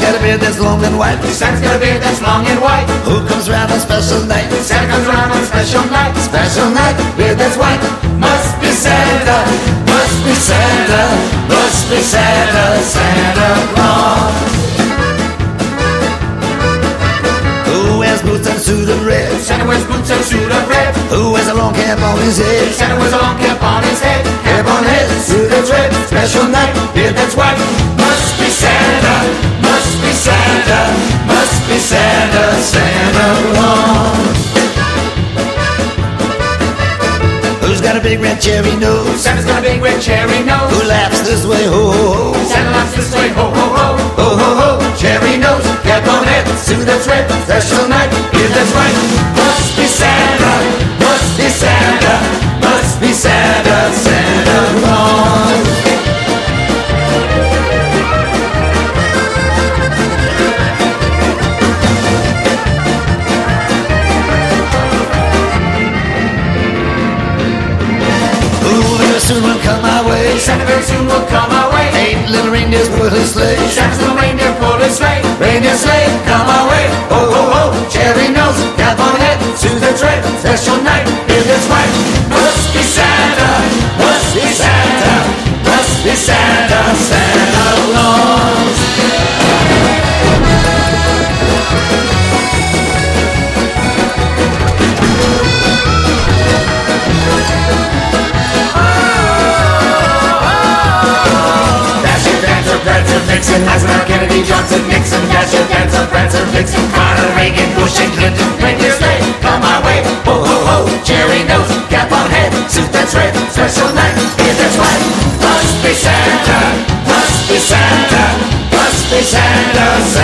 got a beard that's long and white. Santa's got a beard that's long and white. Who comes round on special night? Santa comes around on special night. Special night, beard that's white. Must be Santa. Must be Santa, must be Santa, Santa Claus. Who wears boots and suit of red? Santa wears boots and suit of red. Who wears a long cap on his head? Santa wears a long cap on his head. Cap on head, suit that's red. Special night, beard that's white. Big red cherry nose? Santa's got a big red cherry nose. Who laughs this way? Ho ho ho. Santa laughs this way. Ho ho ho. Ho ho ho. Cherry nose, cap on head, suit that's red. Special soon will come my way. Santa very soon will come our way. Eight little reindeers pull his sleigh. Santa's little reindeer pulled his sleigh. Reindeer sleigh, Vixen, Eisenhower, Kennedy, Johnson, Nixon, Dasher, Dancer, Prancer, Vixen, Carter, Reagan, Bush, and Clinton. Reindeer sleigh, come my way. Ho ho ho, cherry nose, cap on head, suit that's red. Special night, beard that's white. Must be Santa, must be Santa, must be Santa, Santa